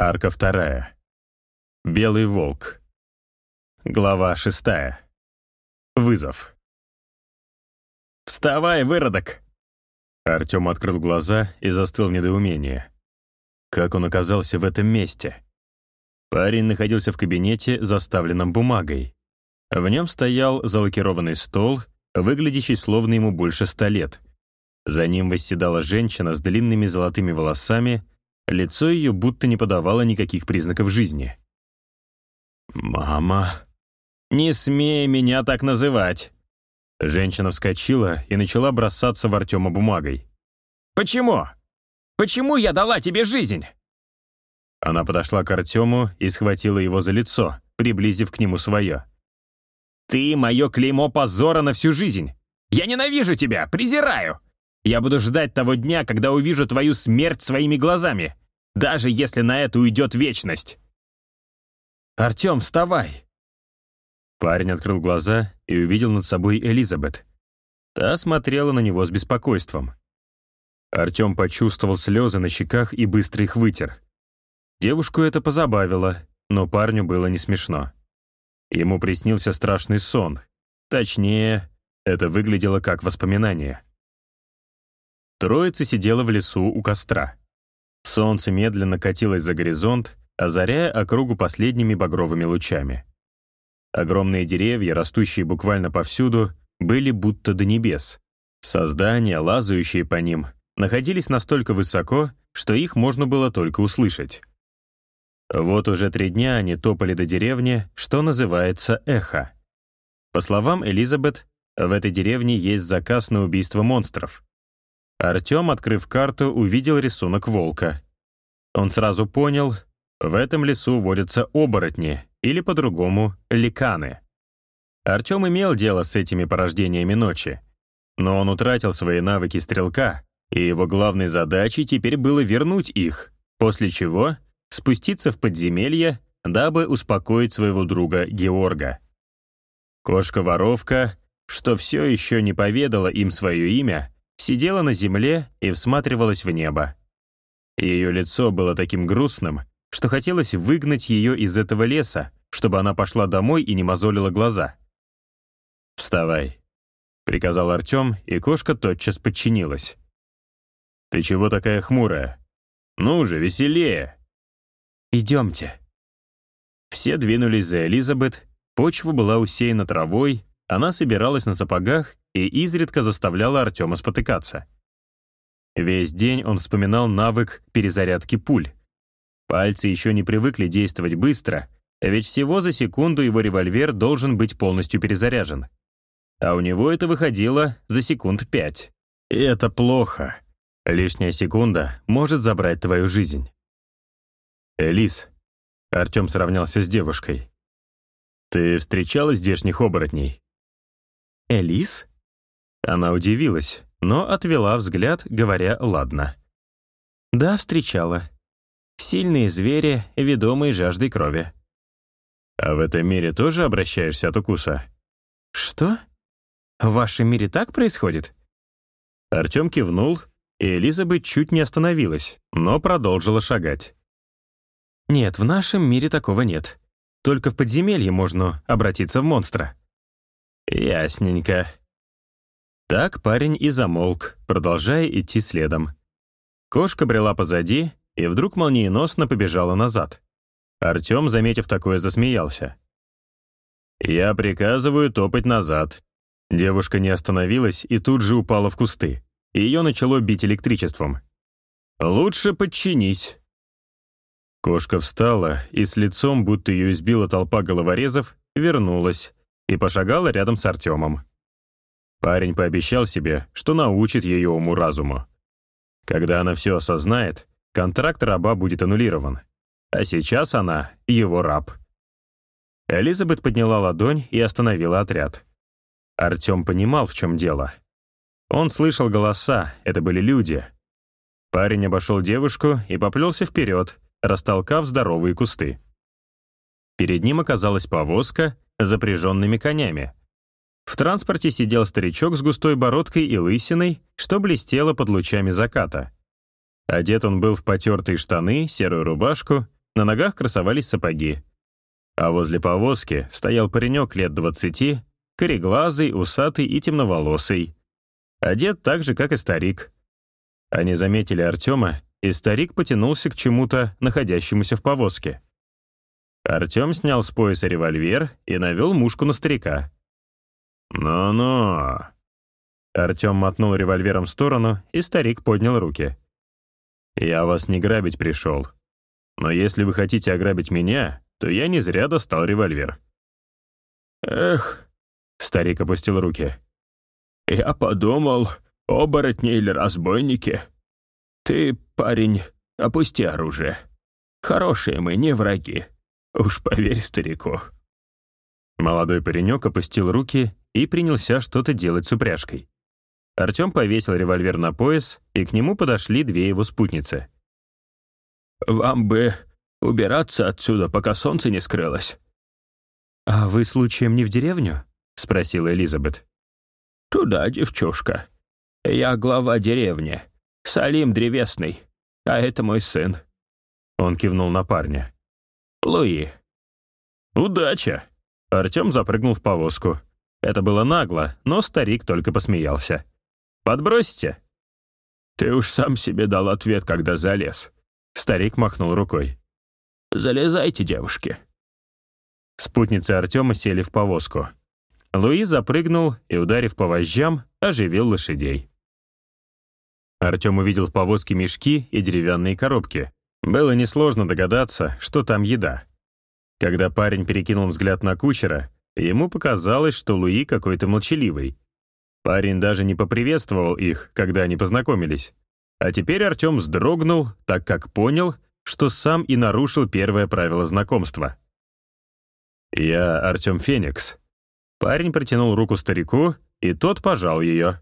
Арка вторая. Белый волк. Глава шестая. Вызов. «Вставай, выродок!» Артем открыл глаза и застыл в недоумении. Как он оказался в этом месте? Парень находился в кабинете, заставленном бумагой. В нем стоял залакированный стол, выглядящий словно ему больше ста лет. За ним восседала женщина с длинными золотыми волосами, лицо ее будто не подавало никаких признаков жизни. «Мама...» «Не смей меня так называть!» Женщина вскочила и начала бросаться в Артема бумагой. «Почему? Почему я дала тебе жизнь?» Она подошла к Артему и схватила его за лицо, приблизив к нему свое. «Ты мое клеймо позора на всю жизнь! Я ненавижу тебя, презираю! Я буду ждать того дня, когда увижу твою смерть своими глазами, даже если на это уйдет вечность!» «Артем, вставай!» Парень открыл глаза и увидел над собой Элизабет. Та смотрела на него с беспокойством. Артем почувствовал слезы на щеках и быстро их вытер. Девушку это позабавило, но парню было не смешно. Ему приснился страшный сон. Точнее, это выглядело как воспоминание. Троица сидела в лесу у костра. Солнце медленно катилось за горизонт, озаряя округу последними багровыми лучами. Огромные деревья, растущие буквально повсюду, были будто до небес. Создания, лазающие по ним, находились настолько высоко, что их можно было только услышать. Вот уже три дня они топали до деревни, что называется Эхо. По словам Элизабет, в этой деревне есть заказ на убийство монстров. Артем, открыв карту, увидел рисунок волка. Он сразу понял, в этом лесу водятся оборотни, или по-другому ликаны. Артем имел дело с этими порождениями ночи, но он утратил свои навыки стрелка, и его главной задачей теперь было вернуть их, после чего спуститься в подземелье, дабы успокоить своего друга Георга. Кошка-воровка, что все еще не поведала им свое имя, сидела на земле и всматривалась в небо. Ее лицо было таким грустным, что хотелось выгнать ее из этого леса, чтобы она пошла домой и не мозолила глаза. «Вставай», — приказал Артем, и кошка тотчас подчинилась. «Ты чего такая хмурая? Ну же, веселее!» «Идемте». Все двинулись за Элизабет, почва была усеяна травой, она собиралась на сапогах и изредка заставляла Артема спотыкаться. Весь день он вспоминал навык перезарядки пуль. Пальцы еще не привыкли действовать быстро, ведь всего за секунду его револьвер должен быть полностью перезаряжен. А у него это выходило за секунд пять. И это плохо. Лишняя секунда может забрать твою жизнь. «Элис», — Артем сравнялся с девушкой, «ты встречала здешних оборотней?» «Элис?» Она удивилась, но отвела взгляд, говоря «ладно». «Да, встречала. Сильные звери, ведомые жаждой крови». «А в этом мире тоже обращаешься от укуса?» «Что? В вашем мире так происходит?» Артем кивнул, и Элизабет чуть не остановилась, но продолжила шагать. Нет, в нашем мире такого нет. Только в подземелье можно обратиться в монстра. Ясненько. Так парень и замолк, продолжая идти следом. Кошка брела позади и вдруг молниеносно побежала назад. Артем, заметив такое, засмеялся. «Я приказываю топать назад». Девушка не остановилась и тут же упала в кусты. Ее начало бить электричеством. «Лучше подчинись». Кошка встала и с лицом, будто ее избила толпа головорезов, вернулась и пошагала рядом с Артемом. Парень пообещал себе, что научит ее уму-разуму. Когда она все осознает, контракт раба будет аннулирован. А сейчас она — его раб. Элизабет подняла ладонь и остановила отряд. Артем понимал, в чем дело. Он слышал голоса, это были люди. Парень обошел девушку и поплелся вперед, растолкав здоровые кусты. Перед ним оказалась повозка с запряженными конями. В транспорте сидел старичок с густой бородкой и лысиной, что блестело под лучами заката. Одет он был в потертые штаны, серую рубашку, на ногах красовались сапоги. А возле повозки стоял паренек лет двадцати, кореглазый, усатый и темноволосый. Одет так же, как и старик. Они заметили Артема, и старик потянулся к чему-то, находящемуся в повозке. Артем снял с пояса револьвер и навел мушку на старика. «Ну-ну». Артем мотнул револьвером в сторону, и старик поднял руки. «Я вас не грабить пришел. Но если вы хотите ограбить меня, то я не зря достал револьвер». «Эх», — старик опустил руки. «Я подумал, оборотни или разбойники. Ты, парень, опусти оружие. Хорошие мы, не враги. Уж поверь старику». Молодой паренек опустил руки и принялся что-то делать с упряжкой. Артем повесил револьвер на пояс, и к нему подошли две его спутницы. «Вам бы убираться отсюда, пока солнце не скрылось». «А вы случаем не в деревню?» — спросила Элизабет. «Туда, девчушка. Я глава деревни. Салим Древесный. А это мой сын». Он кивнул на парня. «Луи». «Удача!» Артем запрыгнул в повозку. Это было нагло, но старик только посмеялся. «Подбросите?» «Ты уж сам себе дал ответ, когда залез». Старик махнул рукой. «Залезайте, девушки». Спутницы Артема сели в повозку. Луи запрыгнул и, ударив по вожжам, оживил лошадей. Артем увидел в повозке мешки и деревянные коробки. Было несложно догадаться, что там еда. Когда парень перекинул взгляд на кучера, ему показалось, что Луи какой-то молчаливый. Парень даже не поприветствовал их, когда они познакомились. А теперь Артем вздрогнул, так как понял, что сам и нарушил первое правило знакомства. «Я Артем Феникс». Парень протянул руку старику, и тот пожал ее.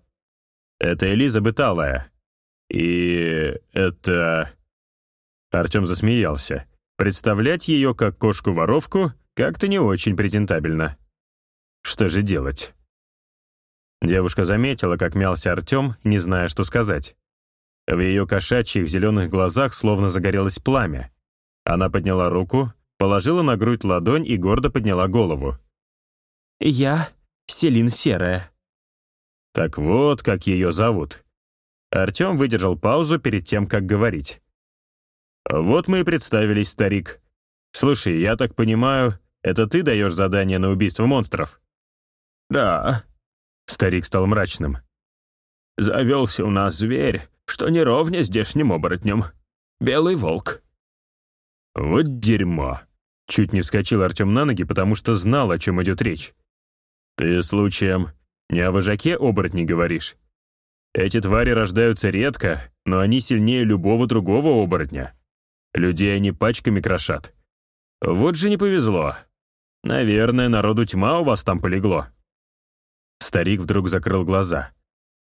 «Это Элизабет Алая. И это...» Артем засмеялся. Представлять ее как кошку-воровку как-то не очень презентабельно. Что же делать? Девушка заметила, как мялся Артем, не зная, что сказать. В ее кошачьих зеленых глазах словно загорелось пламя. Она подняла руку, положила на грудь ладонь и гордо подняла голову. «Я Селин Серая». Так вот, как ее зовут. Артем выдержал паузу перед тем, как говорить. «Вот мы и представились, старик. Слушай, я так понимаю, это ты даешь задание на убийство монстров?» «Да». Старик стал мрачным. «Завелся у нас зверь, что не ровня здешним оборотнем. Белый волк». «Вот дерьмо!» Чуть не вскочил Артем на ноги, потому что знал, о чем идет речь. «Ты, случаем, не о вожаке оборотней говоришь? Эти твари рождаются редко, но они сильнее любого другого оборотня. Людей они пачками крошат. Вот же не повезло. Наверное, народу тьма у вас там полегло». Старик вдруг закрыл глаза.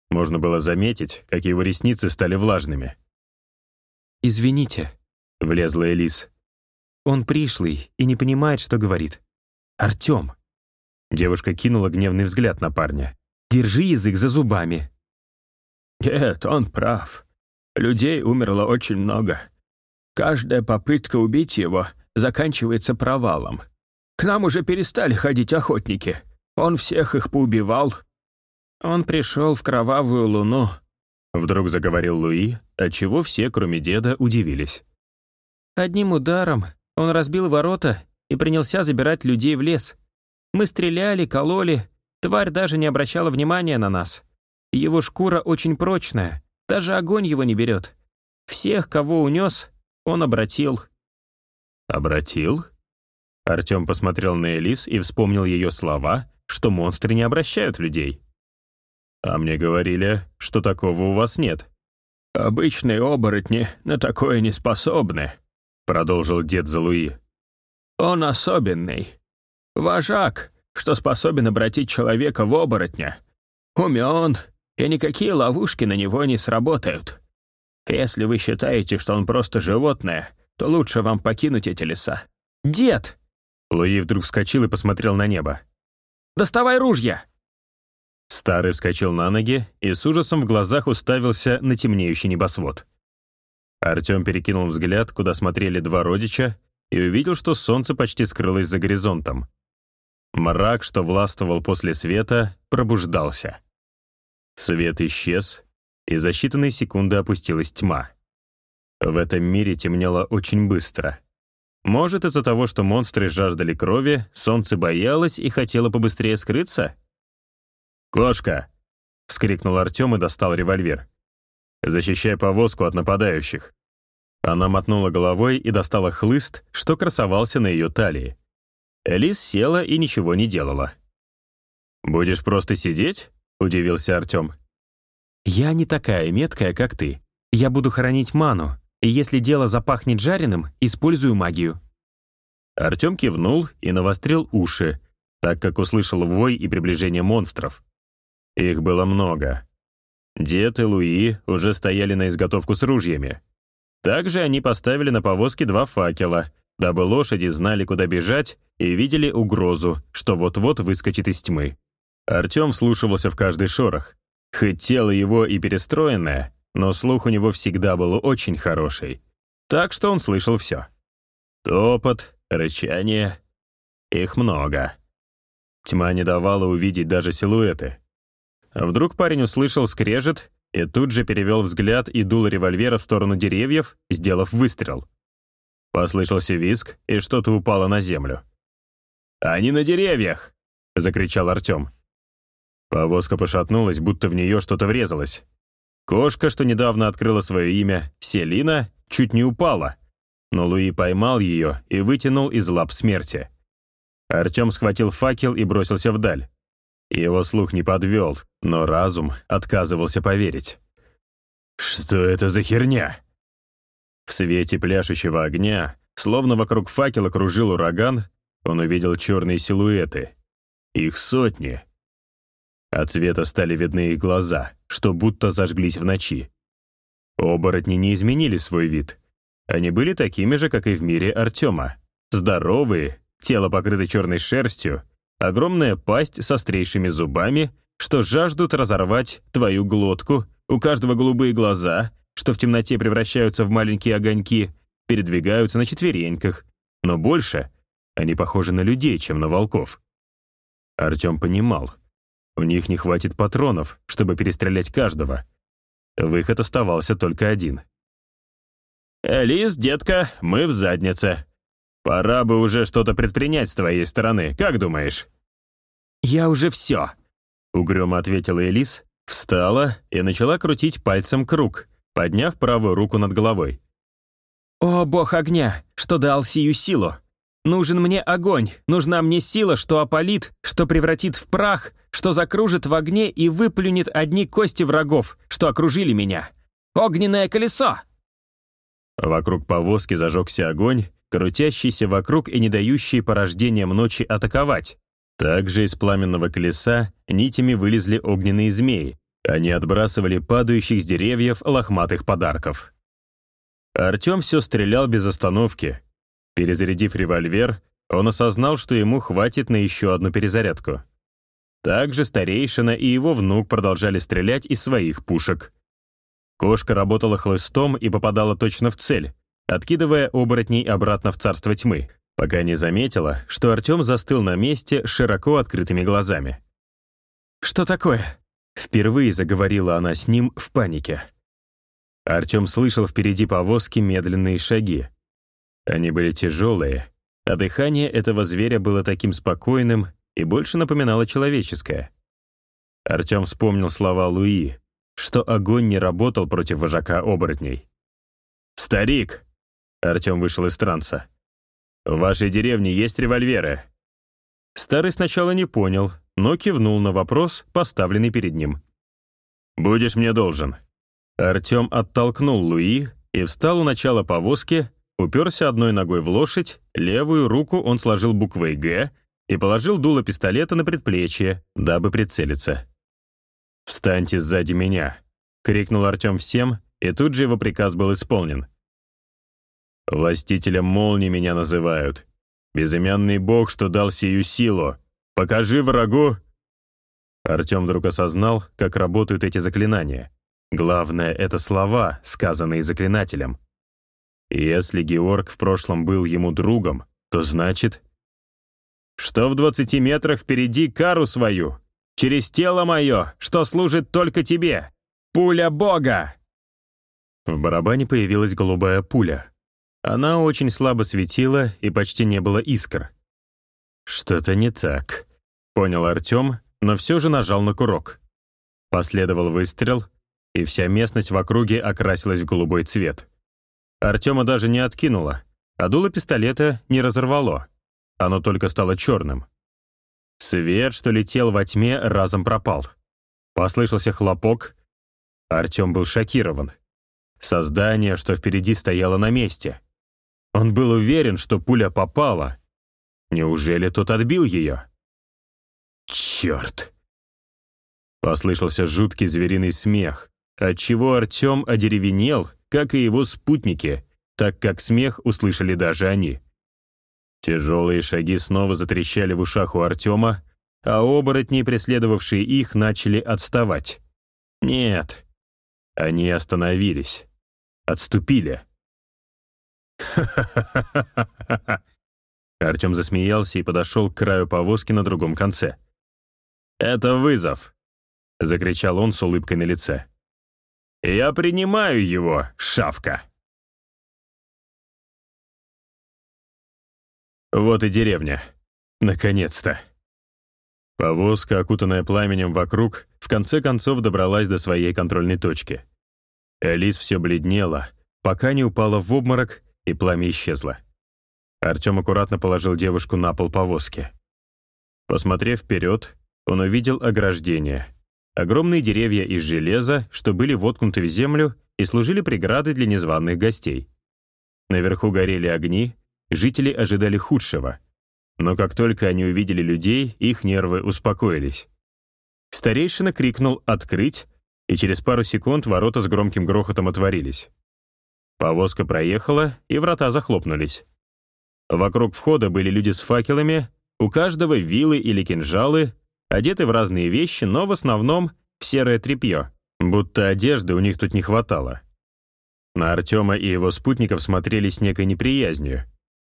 Можно было заметить, как его ресницы стали влажными. «Извините», — влезла Элис. «Он пришлый и не понимает, что говорит. Артем». Девушка кинула гневный взгляд на парня. «Держи язык за зубами». «Нет, он прав. Людей умерло очень много. Каждая попытка убить его заканчивается провалом. К нам уже перестали ходить охотники. Он всех их поубивал, он пришел в кровавую луну. Вдруг заговорил Луи, отчего все, кроме деда, удивились. Одним ударом он разбил ворота и принялся забирать людей в лес. Мы стреляли, кололи, тварь даже не обращала внимания на нас. Его шкура очень прочная, даже огонь его не берет. Всех, кого унес, он обратил. «Обратил?» Артем посмотрел на Элис и вспомнил ее слова, что монстры не обращают людей. «А мне говорили, что такого у вас нет». «Обычные оборотни на такое не способны», — продолжил дед Залуи. «Он особенный. Вожак, что способен обратить человека в оборотня. Умен, и никакие ловушки на него не сработают. Если вы считаете, что он просто животное, то лучше вам покинуть эти леса». «Дед!» Луи вдруг вскочил и посмотрел на небо. «Доставай ружья!» Старый вскочил на ноги и с ужасом в глазах уставился на темнеющий небосвод. Артем перекинул взгляд, куда смотрели два родича, и увидел, что солнце почти скрылось за горизонтом. Мрак, что властвовал после света, пробуждался. Свет исчез, и за считанные секунды опустилась тьма. В этом мире темнело очень быстро. Может, из-за того, что монстры жаждали крови, солнце боялось и хотело побыстрее скрыться? «Кошка!» — вскрикнул Артем и достал револьвер. «Защищай повозку от нападающих». Она мотнула головой и достала хлыст, что красовался на ее талии. Элис села и ничего не делала. «Будешь просто сидеть?» — удивился Артем. «Я не такая меткая, как ты. Я буду хранить ману, если дело запахнет жареным, использую магию». Артем кивнул и навострил уши, так как услышал вой и приближение монстров. Их было много. Дед и Луи уже стояли на изготовку с ружьями. Также они поставили на повозке два факела, дабы лошади знали, куда бежать, и видели угрозу, что вот-вот выскочит из тьмы. Артем вслушивался в каждый шорох. Хоть тело его и перестроенное, но слух у него всегда был очень хороший. Так что он слышал все. Топот, рычание. Их много. Тьма не давала увидеть даже силуэты. Вдруг парень услышал скрежет и тут же перевел взгляд и дул револьвера в сторону деревьев, сделав выстрел. Послышался визг, и что-то упало на землю. «Они на деревьях!» — закричал Артем. Повозка пошатнулась, будто в нее что-то врезалось. Кошка, что недавно открыла свое имя, Селина, чуть не упала, но Луи поймал ее и вытянул из лап смерти. Артем схватил факел и бросился вдаль. Его слух не подвел, но разум отказывался поверить. «Что это за херня?» В свете пляшущего огня, словно вокруг факела кружил ураган, он увидел черные силуэты. Их сотни. От цвета стали видны их глаза, что будто зажглись в ночи. Оборотни не изменили свой вид. Они были такими же, как и в мире Артема. Здоровые, тело покрыто черной шерстью, огромная пасть с острейшими зубами, что жаждут разорвать твою глотку, у каждого голубые глаза, что в темноте превращаются в маленькие огоньки, передвигаются на четвереньках, но больше они похожи на людей, чем на волков. Артем понимал, у них не хватит патронов, чтобы перестрелять каждого. Выход оставался только один. «Элис, детка, мы в заднице. Пора бы уже что-то предпринять с твоей стороны, как думаешь?» «Я уже все», — угрюмо ответила Элис, встала и начала крутить пальцем круг, подняв правую руку над головой. «О, бог огня, что дал сию силу! Нужен мне огонь, нужна мне сила, что опалит, что превратит в прах, что закружит в огне и выплюнет одни кости врагов, что окружили меня. Огненное колесо!» Вокруг повозки зажегся огонь, крутящийся вокруг и не дающий порождениям ночи атаковать. Также из пламенного колеса нитями вылезли огненные змеи. Они отбрасывали падающих с деревьев лохматых подарков. Артем все стрелял без остановки, Перезарядив револьвер, он осознал, что ему хватит на еще одну перезарядку. Также старейшина и его внук продолжали стрелять из своих пушек. Кошка работала хлыстом и попадала точно в цель, откидывая оборотней обратно в царство тьмы, пока не заметила, что Артем застыл на месте широко открытыми глазами. «Что такое?» Впервые заговорила она с ним в панике. Артем слышал впереди повозки медленные шаги. Они были тяжелые, а дыхание этого зверя было таким спокойным и больше напоминало человеческое. Артем вспомнил слова Луи, что огонь не работал против вожака оборотней. «Старик!» — Артем вышел из транса. «В вашей деревне есть револьверы?» Старый сначала не понял, но кивнул на вопрос, поставленный перед ним. «Будешь мне должен». Артем оттолкнул Луи и встал у начала повозки, Уперся одной ногой в лошадь, левую руку он сложил буквой «Г» и положил дуло пистолета на предплечье, дабы прицелиться. «Встаньте сзади меня!» — крикнул Артем всем, и тут же его приказ был исполнен. «Властителем молнии меня называют. Безымянный бог, что дал сию силу. Покажи врагу!» Артем вдруг осознал, как работают эти заклинания. Главное — это слова, сказанные заклинателем. Если Георг в прошлом был ему другом, то значит... Что в двадцати метрах впереди кару свою, через тело мое, что служит только тебе. Пуля Бога!» В барабане появилась голубая пуля. Она очень слабо светила и почти не было искр. «Что-то не так», — понял Артем, но все же нажал на курок. Последовал выстрел, и вся местность в округе окрасилась в голубой цвет. Артема даже не откинуло, а дуло пистолета не разорвало. Оно только стало черным. Свет, что летел во тьме, разом пропал. Послышался хлопок. Артем был шокирован. Создание, что впереди стояло на месте. Он был уверен, что пуля попала. Неужели тот отбил ее? Черт! Послышался жуткий звериный смех, отчего Артем одеревенел, как и его спутники, так как смех услышали даже они. Тяжелые шаги снова затрещали в ушах у Артема, а оборотни, преследовавшие их, начали отставать. Нет, они остановились, отступили. «Ха-ха-ха-ха-ха!» Артем засмеялся и подошел к краю повозки на другом конце. «Это вызов!» — закричал он с улыбкой на лице. «Я принимаю его, шавка!» Вот и деревня. Наконец-то. Повозка, окутанная пламенем вокруг, в конце концов добралась до своей контрольной точки. Элис все бледнела, пока не упала в обморок, и пламя исчезло. Артем аккуратно положил девушку на пол повозки. Посмотрев вперед, он увидел ограждение. Огромные деревья из железа, что были воткнуты в землю и служили преградой для незваных гостей. Наверху горели огни, жители ожидали худшего. Но как только они увидели людей, их нервы успокоились. Старейшина крикнул «Открыть!», и через пару секунд ворота с громким грохотом отворились. Повозка проехала, и врата захлопнулись. Вокруг входа были люди с факелами, у каждого вилы или кинжалы, одеты в разные вещи, но в основном в серое тряпье, будто одежды у них тут не хватало. На Артема и его спутников смотрели с некой неприязнью.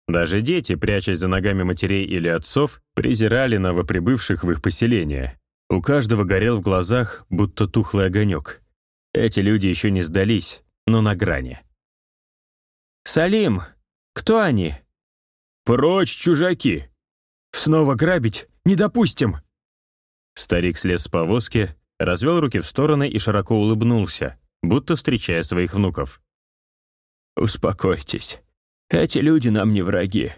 Даже дети, прячась за ногами матерей или отцов, презирали новоприбывших в их поселение. У каждого горел в глазах, будто тухлый огонек. Эти люди еще не сдались, но на грани. «Салим, кто они?» «Прочь, чужаки! Снова грабить не допустим!» Старик слез с повозки, развел руки в стороны и широко улыбнулся, будто встречая своих внуков. «Успокойтесь. Эти люди нам не враги.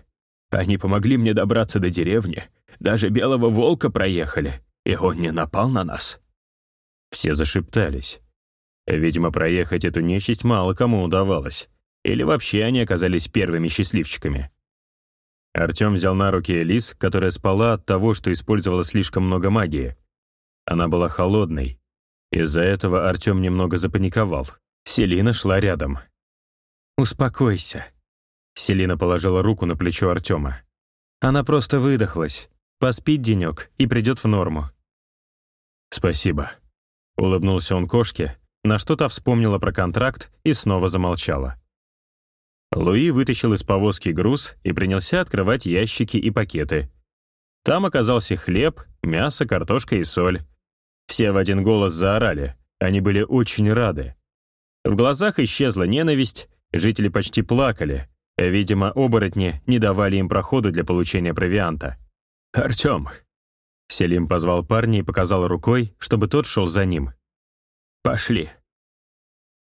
Они помогли мне добраться до деревни. Даже белого волка проехали, и он не напал на нас». Все зашептались. Видимо, проехать эту нечисть мало кому удавалось. Или вообще они оказались первыми счастливчиками. Артем взял на руки Элис, которая спала от того, что использовала слишком много магии. Она была холодной. Из-за этого Артем немного запаниковал. Селина шла рядом. «Успокойся». Селина положила руку на плечо Артема. «Она просто выдохлась. Поспит денек и придет в норму». «Спасибо». Улыбнулся он кошке, на что-то вспомнила про контракт и снова замолчала. Луи вытащил из повозки груз и принялся открывать ящики и пакеты. Там оказался хлеб, мясо, картошка и соль. Все в один голос заорали. Они были очень рады. В глазах исчезла ненависть, жители почти плакали. Видимо, оборотни не давали им проходу для получения провианта. «Артем!» Селим позвал парня и показал рукой, чтобы тот шел за ним. «Пошли!»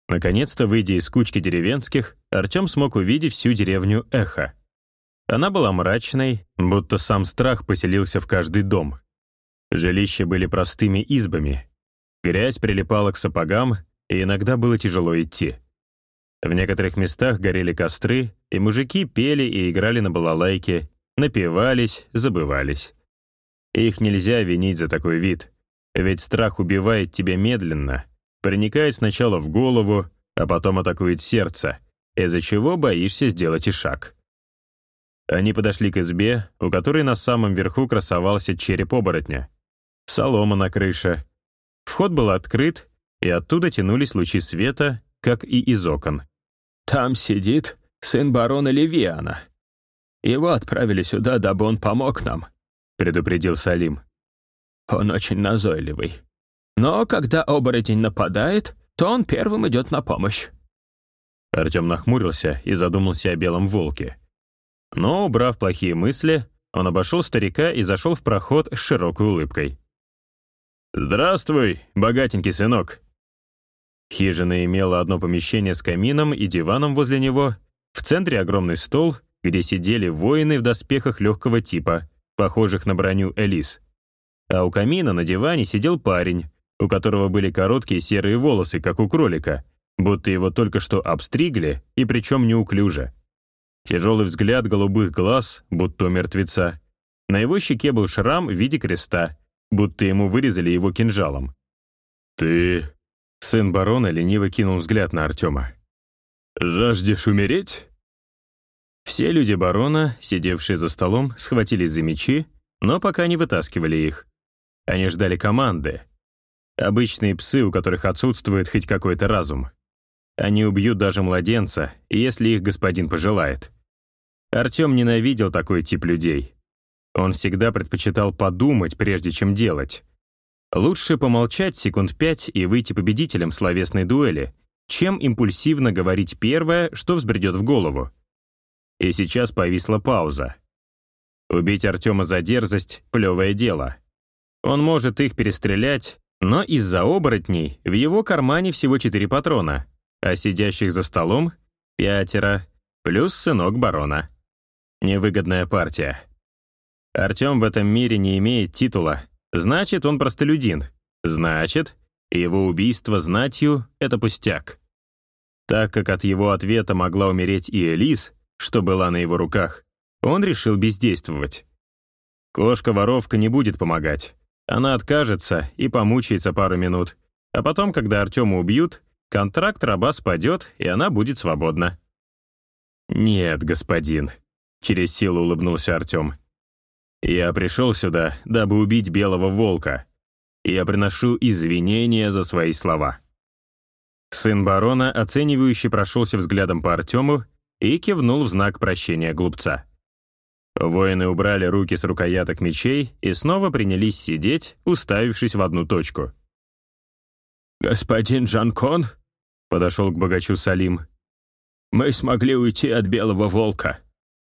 Наконец-то, выйдя из кучки деревенских, Артем смог увидеть всю деревню Эхо. Она была мрачной, будто сам страх поселился в каждый дом. Жилища были простыми избами. Грязь прилипала к сапогам, и иногда было тяжело идти. В некоторых местах горели костры, и мужики пели и играли на балалайке, напивались, забывались. Их нельзя винить за такой вид, ведь страх убивает тебя медленно — проникает сначала в голову, а потом атакует сердце, из-за чего боишься сделать и шаг. Они подошли к избе, у которой на самом верху красовался череп оборотня. Солома на крыше. Вход был открыт, и оттуда тянулись лучи света, как и из окон. «Там сидит сын барона Левиана. Его отправили сюда, дабы он помог нам», — предупредил Салим. «Он очень назойливый. Но когда оборотень нападает, то он первым идет на помощь». Артем нахмурился и задумался о белом волке. Но, убрав плохие мысли, он обошел старика и зашел в проход с широкой улыбкой. «Здравствуй, богатенький сынок!» Хижина имела одно помещение с камином и диваном возле него, в центре огромный стол, где сидели воины в доспехах легкого типа, похожих на броню Элис. А у камина на диване сидел парень, у которого были короткие серые волосы, как у кролика, будто его только что обстригли, и причем неуклюже. Тяжелый взгляд голубых глаз, будто мертвеца. На его щеке был шрам в виде креста, будто ему вырезали его кинжалом. «Ты...» Сын барона лениво кинул взгляд на Артема. «Жаждешь умереть?» Все люди барона, сидевшие за столом, схватились за мечи, но пока не вытаскивали их. Они ждали команды. Обычные псы, у которых отсутствует хоть какой-то разум. Они убьют даже младенца, если их господин пожелает. Артем ненавидел такой тип людей. Он всегда предпочитал подумать, прежде чем делать. Лучше помолчать секунд пять и выйти победителем словесной дуэли, чем импульсивно говорить первое, что взбредет в голову. И сейчас повисла пауза. Убить Артема за дерзость — плевое дело. Он может их перестрелять, но из-за оборотней в его кармане всего четыре патрона, а сидящих за столом — пятеро, плюс сынок барона. Невыгодная партия. Артем в этом мире не имеет титула, значит, он простолюдин. Значит, его убийство знатью — это пустяк. Так как от его ответа могла умереть и Элис, что была на его руках, он решил бездействовать. Кошка-воровка не будет помогать. Она откажется и помучается пару минут. А потом, когда Артема убьют, контракт раба спадет, и она будет свободна. «Нет, господин», — через силу улыбнулся Артем. «Я пришел сюда, дабы убить белого волка. Я приношу извинения за свои слова». Сын барона, оценивающе прошелся взглядом по Артему и кивнул в знак прощения глупца. Воины убрали руки с рукояток мечей и снова принялись сидеть, уставившись в одну точку. «Господин Жанкон», — подошел к богачу Салим, «мы смогли уйти от Белого Волка.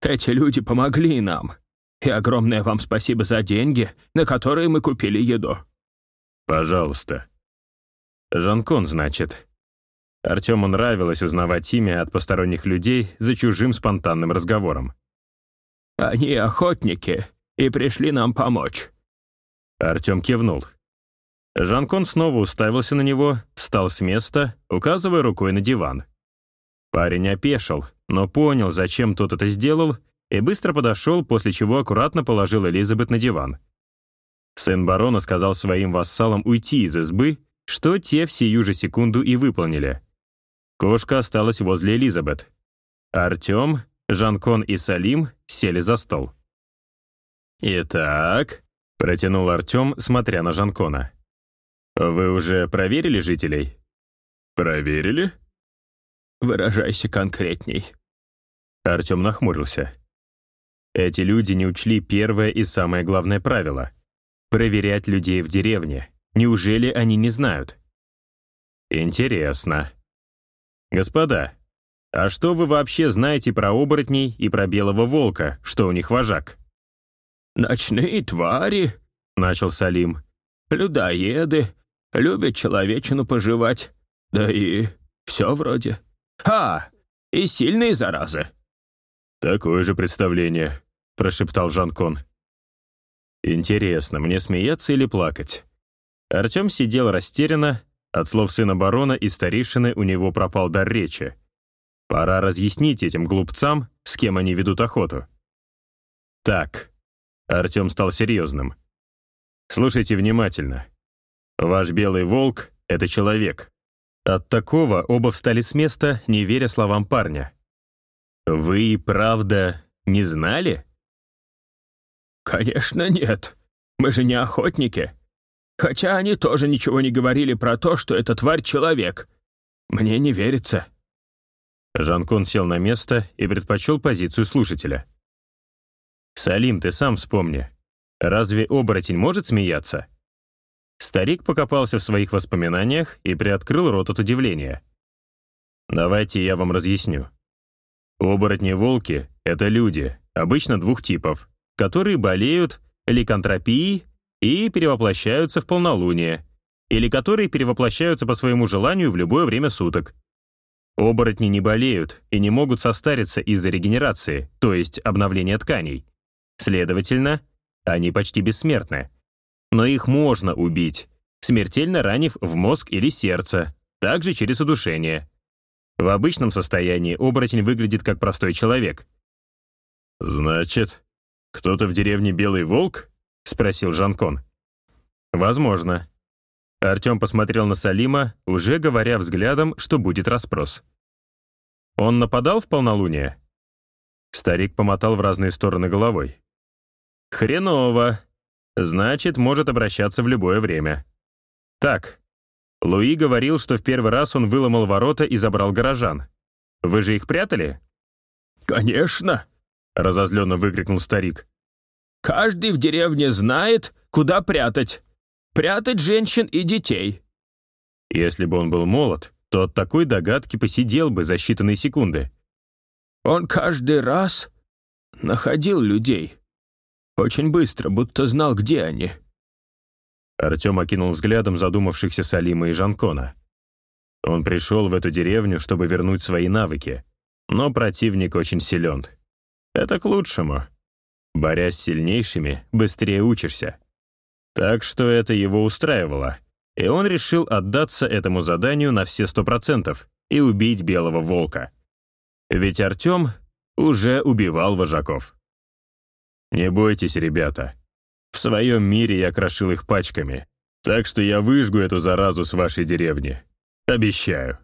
Эти люди помогли нам, и огромное вам спасибо за деньги, на которые мы купили еду». «Пожалуйста». «Жанкон, значит». Артему нравилось узнавать имя от посторонних людей за чужим спонтанным разговором. Они охотники и пришли нам помочь». Артем кивнул. Жанкон снова уставился на него, встал с места, указывая рукой на диван. Парень опешил, но понял, зачем тот это сделал, и быстро подошел, после чего аккуратно положил Элизабет на диван. Сын барона сказал своим вассалам уйти из избы, что те в сию же секунду и выполнили. Кошка осталась возле Элизабет. Артем, Жанкон и Салим сели за стол. «Итак», — протянул Артем, смотря на Жанкона. «Вы уже проверили жителей?» «Проверили?» «Выражайся конкретней». Артем нахмурился. Эти люди не учли первое и самое главное правило — проверять людей в деревне. Неужели они не знают? Интересно. Господа, «А что вы вообще знаете про оборотней и про белого волка, что у них вожак?» «Ночные твари», — начал Салим. «Людоеды, любят человечину пожевать. Да и все вроде. А, и сильные заразы». «Такое же представление», — прошептал Жанкон. «Интересно, мне смеяться или плакать?» Артем сидел растерянно, от слов сына барона и старейшины у него пропал дар речи. Пора разъяснить этим глупцам, с кем они ведут охоту. Так, Артем стал серьезным. Слушайте внимательно. Ваш белый волк — это человек. От такого оба встали с места, не веря словам парня. Вы, правда, не знали? Конечно, нет. Мы же не охотники. Хотя они тоже ничего не говорили про то, что эта тварь — человек. Мне не верится. Жанкон сел на место и предпочел позицию слушателя. «Салим, ты сам вспомни. Разве оборотень может смеяться?» Старик покопался в своих воспоминаниях и приоткрыл рот от удивления. «Давайте я вам разъясню. Оборотни-волки — это люди, обычно двух типов, которые болеют ликантропией и перевоплощаются в полнолуние, или которые перевоплощаются по своему желанию в любое время суток. Оборотни не болеют и не могут состариться из-за регенерации, то есть обновления тканей. Следовательно, они почти бессмертны. Но их можно убить, смертельно ранив в мозг или сердце, также через удушение. В обычном состоянии оборотень выглядит как простой человек. «Значит, кто-то в деревне Белый Волк?» — спросил Жанкон. «Возможно». Артем посмотрел на Салима, уже говоря взглядом, что будет расспрос. «Он нападал в полнолуние?» Старик помотал в разные стороны головой. «Хреново. Значит, может обращаться в любое время. Так, Луи говорил, что в первый раз он выломал ворота и забрал горожан. Вы же их прятали?» «Конечно!» — разозленно выкрикнул старик. «Каждый в деревне знает, куда прятать. Прятать женщин и детей». Если бы он был молод, то от такой догадки посидел бы за считанные секунды. «Он каждый раз находил людей. Очень быстро, будто знал, где они». Артем окинул взглядом задумавшихся Салима и Жанкона. Он пришел в эту деревню, чтобы вернуть свои навыки, но противник очень силен. Это к лучшему. Борясь с сильнейшими, быстрее учишься. Так что это его устраивало, и он решил отдаться этому заданию на все сто процентов и убить Белого Волка. Ведь Артем уже убивал вожаков. Не бойтесь, ребята. В своем мире я крошил их пачками, так что я выжгу эту заразу с вашей деревни. Обещаю.